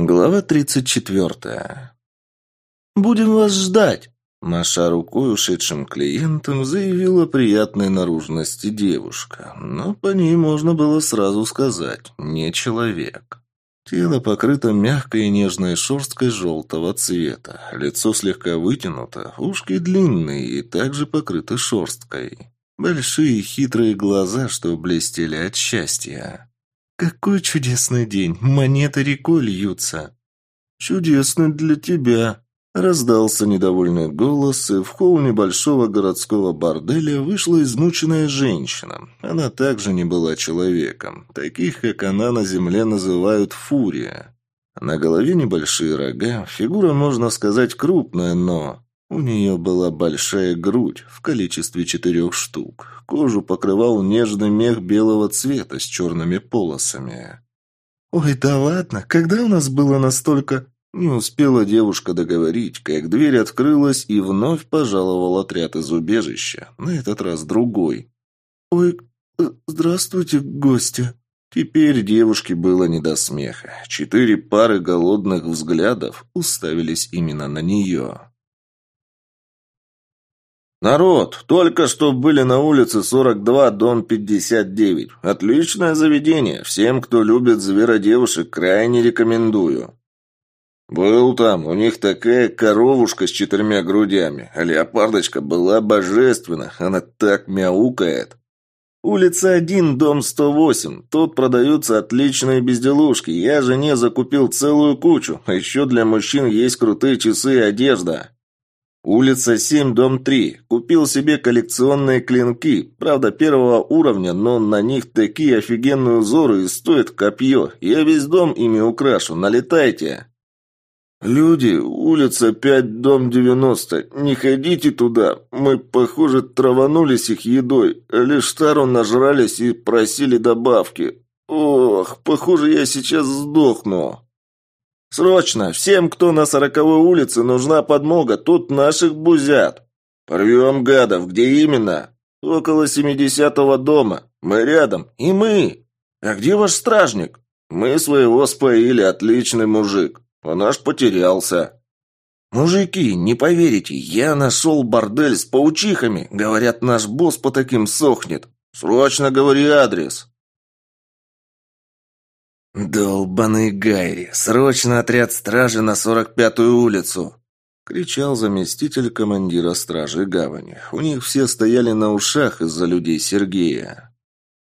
Глава 34. «Будем вас ждать!» Маша рукой ушедшим клиентам заявила приятной наружности девушка, но по ней можно было сразу сказать «не человек». Тело покрыто мягкой и нежной шерсткой желтого цвета, лицо слегка вытянуто, ушки длинные и также покрыты шерсткой. Большие хитрые глаза, что блестели от счастья. «Какой чудесный день! Монеты рекой льются!» «Чудесный для тебя!» Раздался недовольный голос, и в холл небольшого городского борделя вышла измученная женщина. Она также не была человеком. Таких, как она, на земле называют фурия. На голове небольшие рога, фигура, можно сказать, крупная, но... У нее была большая грудь в количестве четырех штук. Кожу покрывал нежный мех белого цвета с черными полосами. «Ой, да ладно, когда у нас было настолько...» Не успела девушка договорить, как дверь открылась и вновь пожаловал отряд из убежища, на этот раз другой. «Ой, э, здравствуйте, гости!» Теперь девушке было не до смеха. Четыре пары голодных взглядов уставились именно на нее. «Народ, только что были на улице 42, дом 59. Отличное заведение. Всем, кто любит зверодевушек, крайне рекомендую». «Был там. У них такая коровушка с четырьмя грудями. А леопардочка была божественна. Она так мяукает». «Улица 1, дом 108. Тут продаются отличные безделушки. Я жене закупил целую кучу. А еще для мужчин есть крутые часы и одежда». Улица 7, дом 3. Купил себе коллекционные клинки. Правда, первого уровня, но на них такие офигенные узоры и стоит копье. Я весь дом ими украшу. Налетайте. «Люди, улица 5, дом 90. Не ходите туда. Мы, похоже, траванулись их едой. Лишь тару нажрались и просили добавки. Ох, похоже, я сейчас сдохну». «Срочно! Всем, кто на сороковой улице, нужна подмога. Тут наших бузят!» «Порвем гадов! Где именно?» «Около семидесятого дома. Мы рядом. И мы!» «А где ваш стражник?» «Мы своего споили, отличный мужик. А наш потерялся». «Мужики, не поверите, я нашел бордель с паучихами. Говорят, наш босс по таким сохнет. Срочно говори адрес». «Долбаный Гайри! Срочно отряд стражи на сорок пятую улицу!» — кричал заместитель командира стражи гавани. У них все стояли на ушах из-за людей Сергея.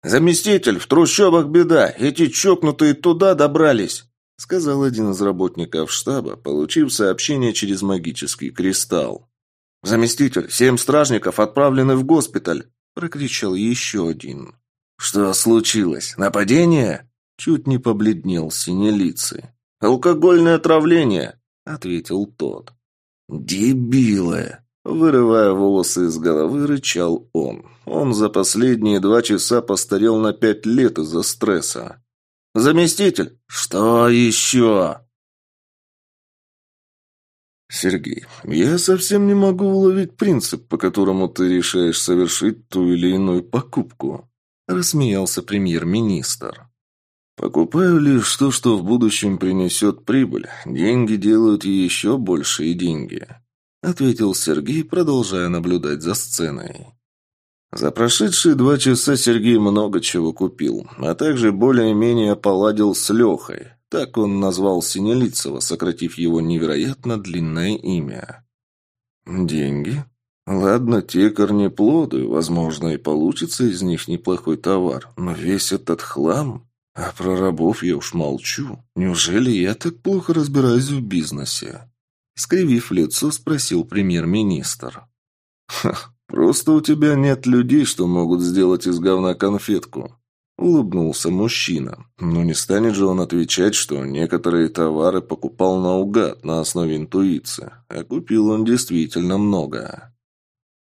«Заместитель, в трущобах беда! Эти чокнутые туда добрались!» — сказал один из работников штаба, получив сообщение через магический кристалл. «Заместитель, семь стражников отправлены в госпиталь!» — прокричал еще один. «Что случилось? Нападение?» Чуть не побледнел синелицый. «Алкогольное отравление», — ответил тот. «Дебилы!» Вырывая волосы из головы, рычал он. Он за последние два часа постарел на пять лет из-за стресса. «Заместитель!» «Что еще?» «Сергей, я совсем не могу уловить принцип, по которому ты решаешь совершить ту или иную покупку», — рассмеялся премьер-министр. Покупаю лишь то, что в будущем принесет прибыль. Деньги делают еще большие деньги», — ответил Сергей, продолжая наблюдать за сценой. За прошедшие два часа Сергей много чего купил, а также более-менее поладил с Лехой. Так он назвал Синелицева, сократив его невероятно длинное имя. «Деньги? Ладно, те корнеплоды, возможно, и получится из них неплохой товар, но весь этот хлам...» А про рабов я уж молчу. Неужели я так плохо разбираюсь в бизнесе? Скривив лицо, спросил премьер-министр. «Ха, просто у тебя нет людей, что могут сделать из говна конфетку», — улыбнулся мужчина. Но не станет же он отвечать, что некоторые товары покупал наугад на основе интуиции, а купил он действительно много.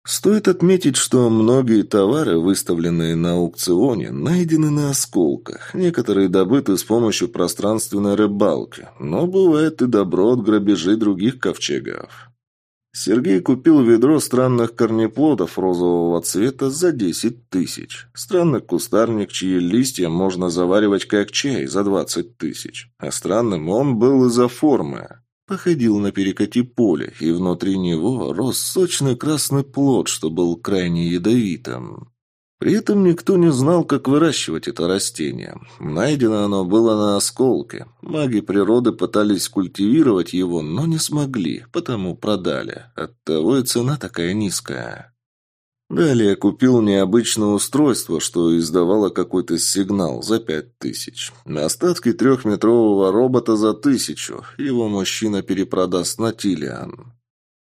Стоит отметить, что многие товары, выставленные на аукционе, найдены на осколках, некоторые добыты с помощью пространственной рыбалки, но бывает и добро от грабежей других ковчегов. Сергей купил ведро странных корнеплодов розового цвета за 10 тысяч. Странный кустарник, чьи листья можно заваривать как чай за 20 тысяч. А странным он был из-за формы. Походил на перекати поле, и внутри него рос сочный красный плод, что был крайне ядовитым. При этом никто не знал, как выращивать это растение. Найдено оно было на осколке. Маги природы пытались культивировать его, но не смогли, потому продали. Оттого и цена такая низкая. Далее купил необычное устройство, что издавало какой-то сигнал за пять тысяч. Остатки трехметрового робота за тысячу. Его мужчина перепродаст на Тилиан.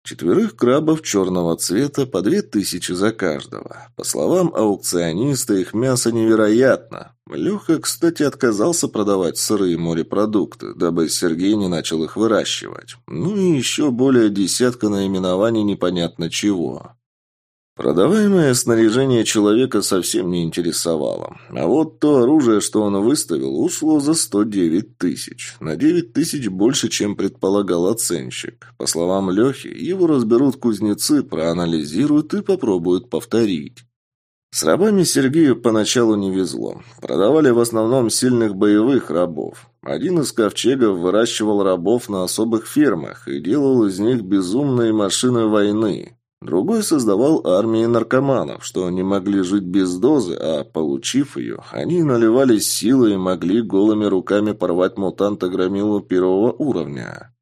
Четверых крабов черного цвета по две тысячи за каждого. По словам аукциониста, их мясо невероятно. Леха, кстати, отказался продавать сырые морепродукты, дабы Сергей не начал их выращивать. Ну и еще более десятка наименований непонятно чего. Продаваемое снаряжение человека совсем не интересовало. А вот то оружие, что он выставил, ушло за 109 тысяч. На 9 тысяч больше, чем предполагал оценщик. По словам Лехи, его разберут кузнецы, проанализируют и попробуют повторить. С рабами Сергею поначалу не везло. Продавали в основном сильных боевых рабов. Один из ковчегов выращивал рабов на особых фермах и делал из них безумные машины войны. Другой создавал армии наркоманов, что не могли жить без дозы, а, получив ее, они наливались силой и могли голыми руками порвать мутанта Громилу первого уровня.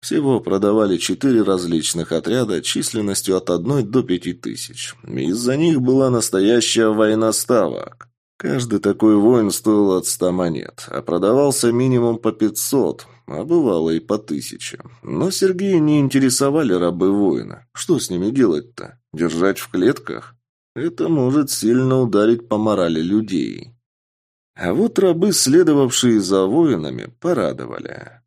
Всего продавали четыре различных отряда численностью от одной до пяти тысяч. Из-за них была настоящая война ставок. Каждый такой воин стоил от ста монет, а продавался минимум по пятьсот, а бывало и по тысяче. Но Сергея не интересовали рабы воина. Что с ними делать-то? Держать в клетках? Это может сильно ударить по морали людей. А вот рабы, следовавшие за воинами, порадовали.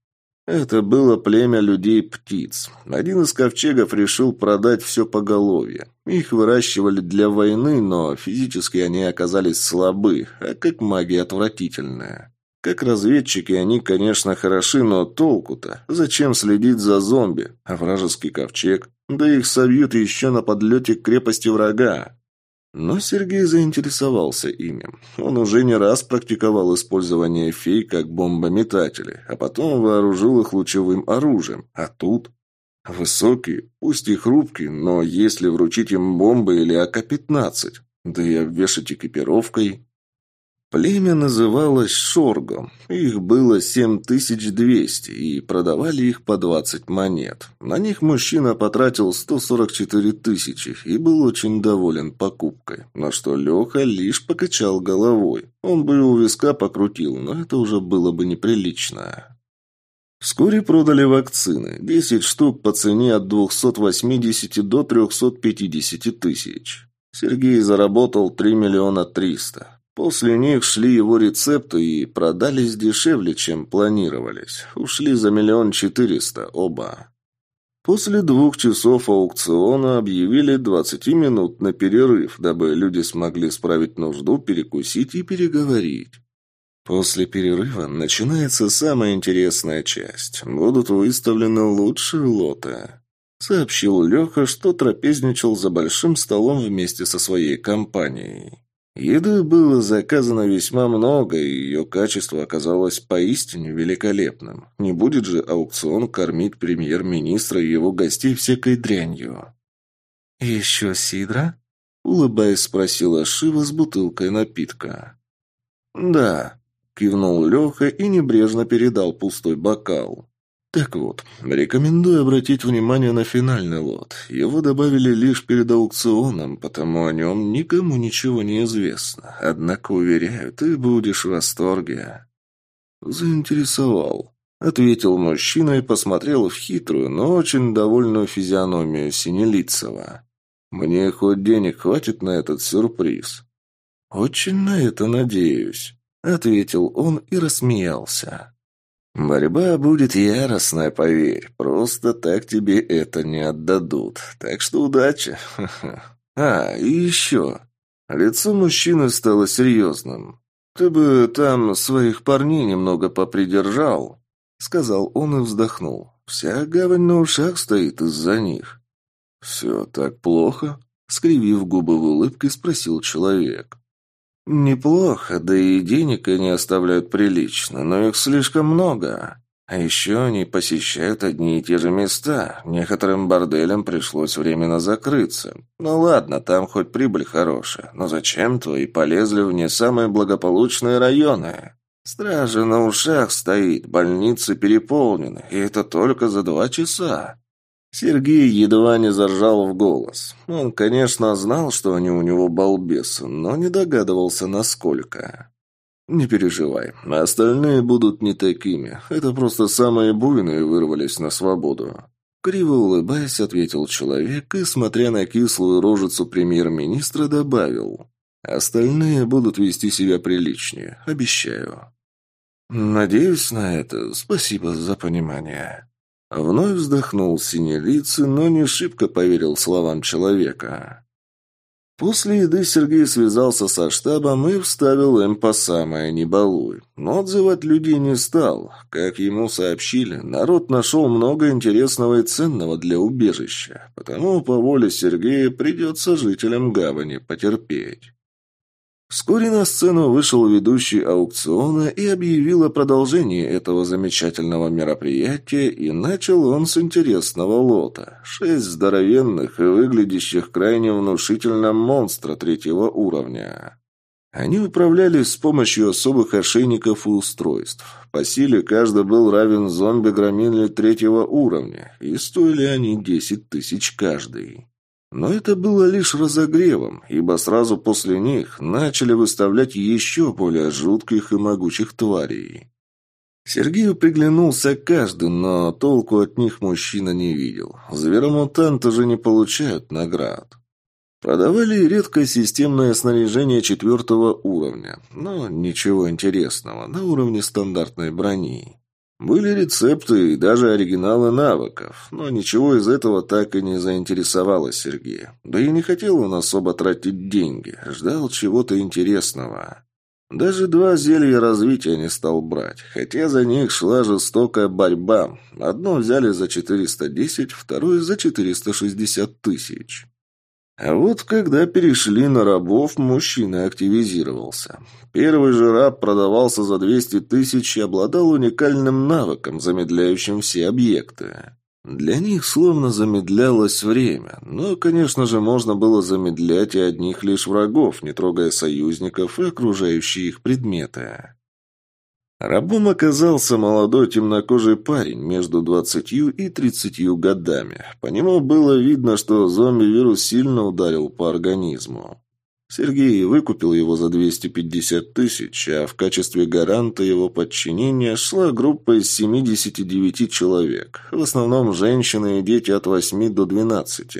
Это было племя людей-птиц. Один из ковчегов решил продать все поголовье. Их выращивали для войны, но физически они оказались слабы, а как маги отвратительная. Как разведчики они, конечно, хороши, но толку-то? Зачем следить за зомби? А вражеский ковчег? Да их собьют еще на подлете к крепости врага. Но Сергей заинтересовался ими. Он уже не раз практиковал использование фей как бомбометатели, а потом вооружил их лучевым оружием. А тут... Высокие, пусть и хрупкие, но если вручить им бомбы или АК-15, да и обвешать экипировкой... Племя называлось Шоргом. Их было 7200, и продавали их по 20 монет. На них мужчина потратил 144 тысячи и был очень доволен покупкой. На что Леха лишь покачал головой. Он бы у виска покрутил, но это уже было бы неприлично. Вскоре продали вакцины. 10 штук по цене от 280 до 350 тысяч. Сергей заработал 3 миллиона 300. После них шли его рецепты и продались дешевле, чем планировались. Ушли за миллион четыреста оба. После двух часов аукциона объявили 20-минутный перерыв, дабы люди смогли справить нужду, перекусить и переговорить. После перерыва начинается самая интересная часть. Будут выставлены лучшие лоты. Сообщил Леха, что трапезничал за большим столом вместе со своей компанией. Еды было заказано весьма много, и ее качество оказалось поистине великолепным. Не будет же аукцион кормить премьер-министра и его гостей всякой дрянью. «Еще сидра?» — улыбаясь, спросила Шива с бутылкой напитка. «Да», — кивнул Леха и небрежно передал пустой бокал. Так вот, рекомендую обратить внимание на финальный лот. Его добавили лишь перед аукционом, потому о нем никому ничего не известно. Однако, уверяю, ты будешь в восторге. Заинтересовал. Ответил мужчина и посмотрел в хитрую, но очень довольную физиономию Синелицева. «Мне хоть денег хватит на этот сюрприз?» «Очень на это надеюсь», — ответил он и рассмеялся. Борьба будет яростная, поверь. Просто так тебе это не отдадут. Так что удачи. А, и еще. Лицо мужчины стало серьезным. Ты бы там своих парней немного попридержал, сказал он и вздохнул. Вся гавань на ушах стоит из-за них. «Все так плохо?» — скривив губы в улыбке, спросил человек. «Неплохо, да и денег они оставляют прилично, но их слишком много. А еще они посещают одни и те же места. Некоторым борделям пришлось временно закрыться. Ну ладно, там хоть прибыль хорошая, но зачем твои полезли в не самые благополучные районы? Стража на ушах стоит, больницы переполнены, и это только за два часа. Сергей едва не заржал в голос. Он, конечно, знал, что они у него балбесы, но не догадывался, насколько. «Не переживай, остальные будут не такими. Это просто самые буйные вырвались на свободу». Криво улыбаясь, ответил человек и, смотря на кислую рожицу премьер-министра, добавил. «Остальные будут вести себя приличнее, обещаю». «Надеюсь на это. Спасибо за понимание». Вновь вздохнул синелицый, но не шибко поверил словам человека. После еды Сергей связался со штабом и вставил им по самое «не балуй». Но отзывать людей не стал. Как ему сообщили, народ нашел много интересного и ценного для убежища. Потому по воле Сергея придется жителям гавани потерпеть. Вскоре на сцену вышел ведущий аукциона и объявил о продолжении этого замечательного мероприятия, и начал он с интересного лота. Шесть здоровенных и выглядящих крайне внушительно монстра третьего уровня. Они управлялись с помощью особых ошейников и устройств. По силе каждый был равен зомби-громиле третьего уровня, и стоили они десять тысяч каждый. Но это было лишь разогревом, ибо сразу после них начали выставлять еще более жутких и могучих тварей. Сергею приглянулся каждый, но толку от них мужчина не видел. Зверомутанты же не получают наград. Продавали редкое системное снаряжение четвертого уровня, но ничего интересного, на уровне стандартной брони. Были рецепты и даже оригиналы навыков, но ничего из этого так и не заинтересовало Сергея. Да и не хотел он особо тратить деньги, ждал чего-то интересного. Даже два зелья развития не стал брать, хотя за них шла жестокая борьба. Одно взяли за 410, второе за 460 тысяч. А вот когда перешли на рабов, мужчина активизировался. Первый же раб продавался за 200 тысяч и обладал уникальным навыком, замедляющим все объекты. Для них словно замедлялось время, но, конечно же, можно было замедлять и одних лишь врагов, не трогая союзников и окружающие их предметы. Рабом оказался молодой темнокожий парень между двадцатью и тридцатью годами. По нему было видно, что зомби-вирус сильно ударил по организму. Сергей выкупил его за 250 тысяч, а в качестве гаранта его подчинения шла группа из 79 человек, в основном женщины и дети от 8 до 12.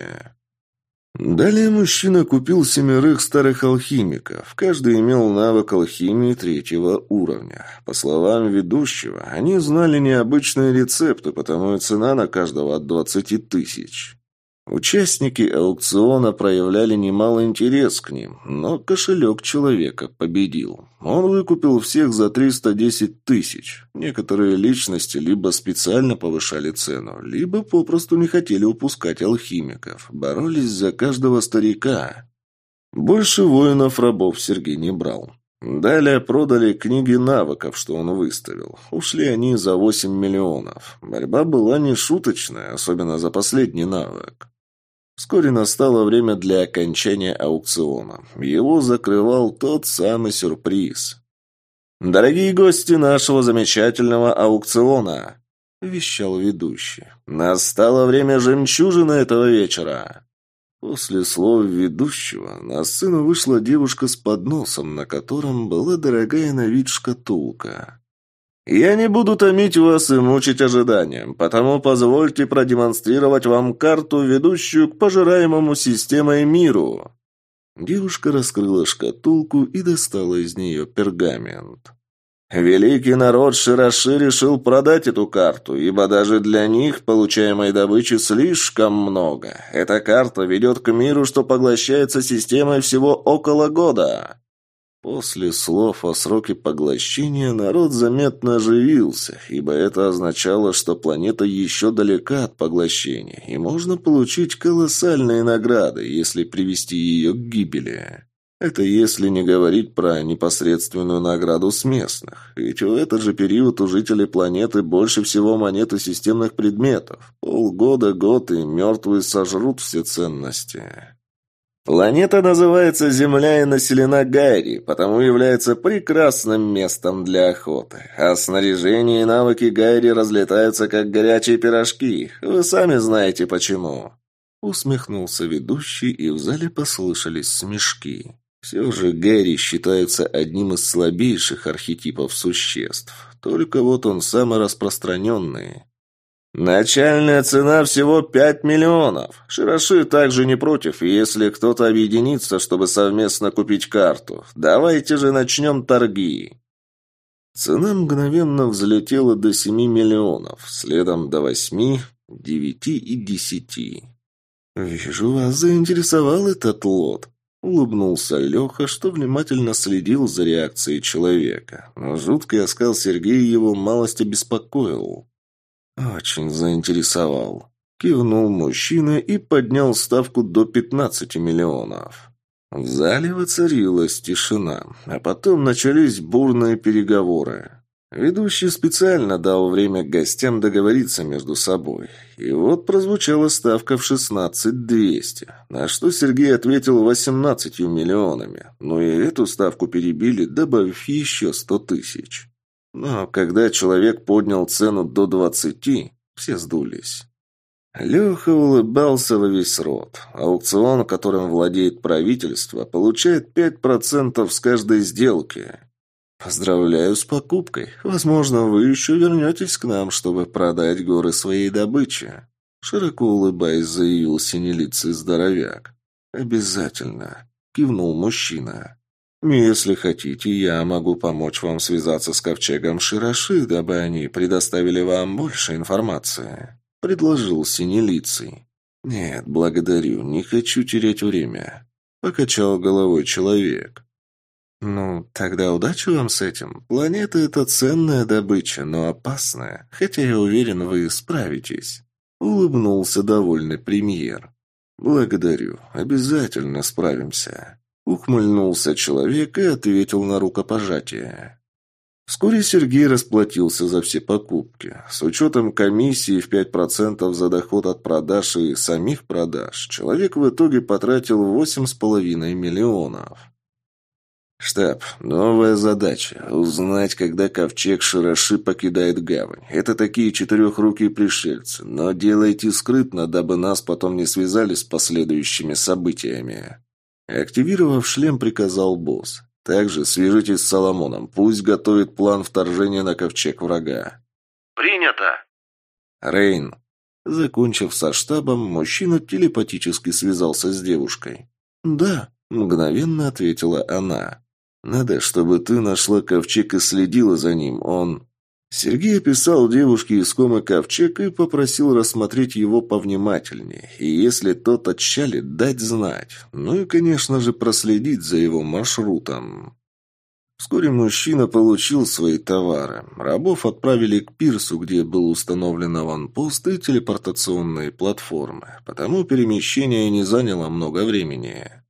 Далее мужчина купил семерых старых алхимиков. Каждый имел навык алхимии третьего уровня. По словам ведущего, они знали необычные рецепты, потому и цена на каждого от двадцати тысяч. Участники аукциона проявляли немало интерес к ним, но кошелек человека победил. Он выкупил всех за 310 тысяч. Некоторые личности либо специально повышали цену, либо попросту не хотели упускать алхимиков, боролись за каждого старика. Больше воинов-рабов Сергей не брал. Далее продали книги навыков, что он выставил. Ушли они за 8 миллионов. Борьба была не шуточная, особенно за последний навык. Вскоре настало время для окончания аукциона. Его закрывал тот самый сюрприз. «Дорогие гости нашего замечательного аукциона!» – вещал ведущий. «Настало время жемчужины этого вечера!» После слов ведущего на сцену вышла девушка с подносом, на котором была дорогая на вид шкатулка. «Я не буду томить вас и мучить ожиданием, потому позвольте продемонстрировать вам карту, ведущую к пожираемому системой миру». Девушка раскрыла шкатулку и достала из нее пергамент. Великий народ Широши решил продать эту карту, ибо даже для них получаемой добычи слишком много. Эта карта ведет к миру, что поглощается системой всего около года. После слов о сроке поглощения народ заметно оживился, ибо это означало, что планета еще далека от поглощения, и можно получить колоссальные награды, если привести ее к гибели. Это если не говорить про непосредственную награду с местных. Ведь в этот же период у жителей планеты больше всего монет и системных предметов. Полгода, год и мертвые сожрут все ценности. Планета называется Земля и населена Гайри, потому является прекрасным местом для охоты. А снаряжение и навыки Гайри разлетаются как горячие пирожки. Вы сами знаете почему. Усмехнулся ведущий, и в зале послышались смешки. Все же Гэри считается одним из слабейших архетипов существ. Только вот он самый распространенный. «Начальная цена всего пять миллионов. Широши также не против, если кто-то объединится, чтобы совместно купить карту. Давайте же начнем торги». Цена мгновенно взлетела до семи миллионов, следом до восьми, девяти и десяти. «Вижу, вас заинтересовал этот лот», Улыбнулся Леха, что внимательно следил за реакцией человека. Но жуткий оскал Сергея его малость обеспокоил. «Очень заинтересовал». Кивнул мужчина и поднял ставку до 15 миллионов. В зале воцарилась тишина, а потом начались бурные переговоры. Ведущий специально дал время гостям договориться между собой. И вот прозвучала ставка в 16 200, на что Сергей ответил 18 миллионами. Ну и эту ставку перебили, добавив еще 100 тысяч. Но когда человек поднял цену до 20, все сдулись. Леха улыбался во весь рот. Аукцион, которым владеет правительство, получает 5% с каждой сделки. «Поздравляю с покупкой. Возможно, вы еще вернетесь к нам, чтобы продать горы своей добычи», широко улыбаясь, заявил синелицый здоровяк. «Обязательно», — кивнул мужчина. «Если хотите, я могу помочь вам связаться с ковчегом Широши, дабы они предоставили вам больше информации», — предложил синелицый. «Нет, благодарю, не хочу терять время», — покачал головой человек. «Ну, тогда удачи вам с этим. Планета — это ценная добыча, но опасная. Хотя я уверен, вы справитесь». Улыбнулся довольный премьер. «Благодарю. Обязательно справимся». Ухмыльнулся человек и ответил на рукопожатие. Вскоре Сергей расплатился за все покупки. С учетом комиссии в 5% за доход от продаж и самих продаж, человек в итоге потратил 8,5 миллионов. «Штаб, новая задача. Узнать, когда ковчег Широши покидает гавань. Это такие четырехрукие пришельцы, но делайте скрытно, дабы нас потом не связали с последующими событиями». Активировав шлем, приказал босс. «Также свяжитесь с Соломоном. Пусть готовит план вторжения на ковчег врага». «Принято!» «Рейн». Закончив со штабом, мужчина телепатически связался с девушкой. «Да», — мгновенно ответила она. Надо, чтобы ты нашла ковчег и следила за ним. Он...» Сергей описал девушке искомый ковчег и попросил рассмотреть его повнимательнее, и если тот отчалит, дать знать. Ну и, конечно же, проследить за его маршрутом. Вскоре мужчина получил свои товары. Рабов отправили к пирсу, где был установлен аванпост и телепортационные платформы, потому перемещение не заняло много времени.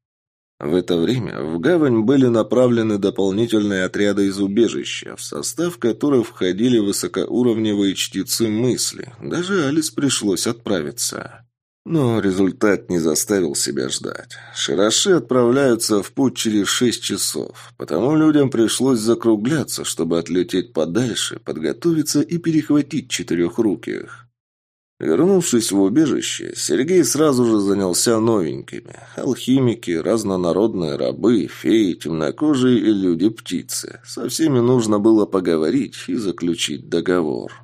В это время в гавань были направлены дополнительные отряды из убежища, в состав которых входили высокоуровневые чтецы мысли. Даже Алис пришлось отправиться. Но результат не заставил себя ждать. Широши отправляются в путь через шесть часов, потому людям пришлось закругляться, чтобы отлететь подальше, подготовиться и перехватить четырехруких. Вернувшись в убежище, Сергей сразу же занялся новенькими. Алхимики, разнонародные рабы, феи, темнокожие и люди-птицы. Со всеми нужно было поговорить и заключить договор.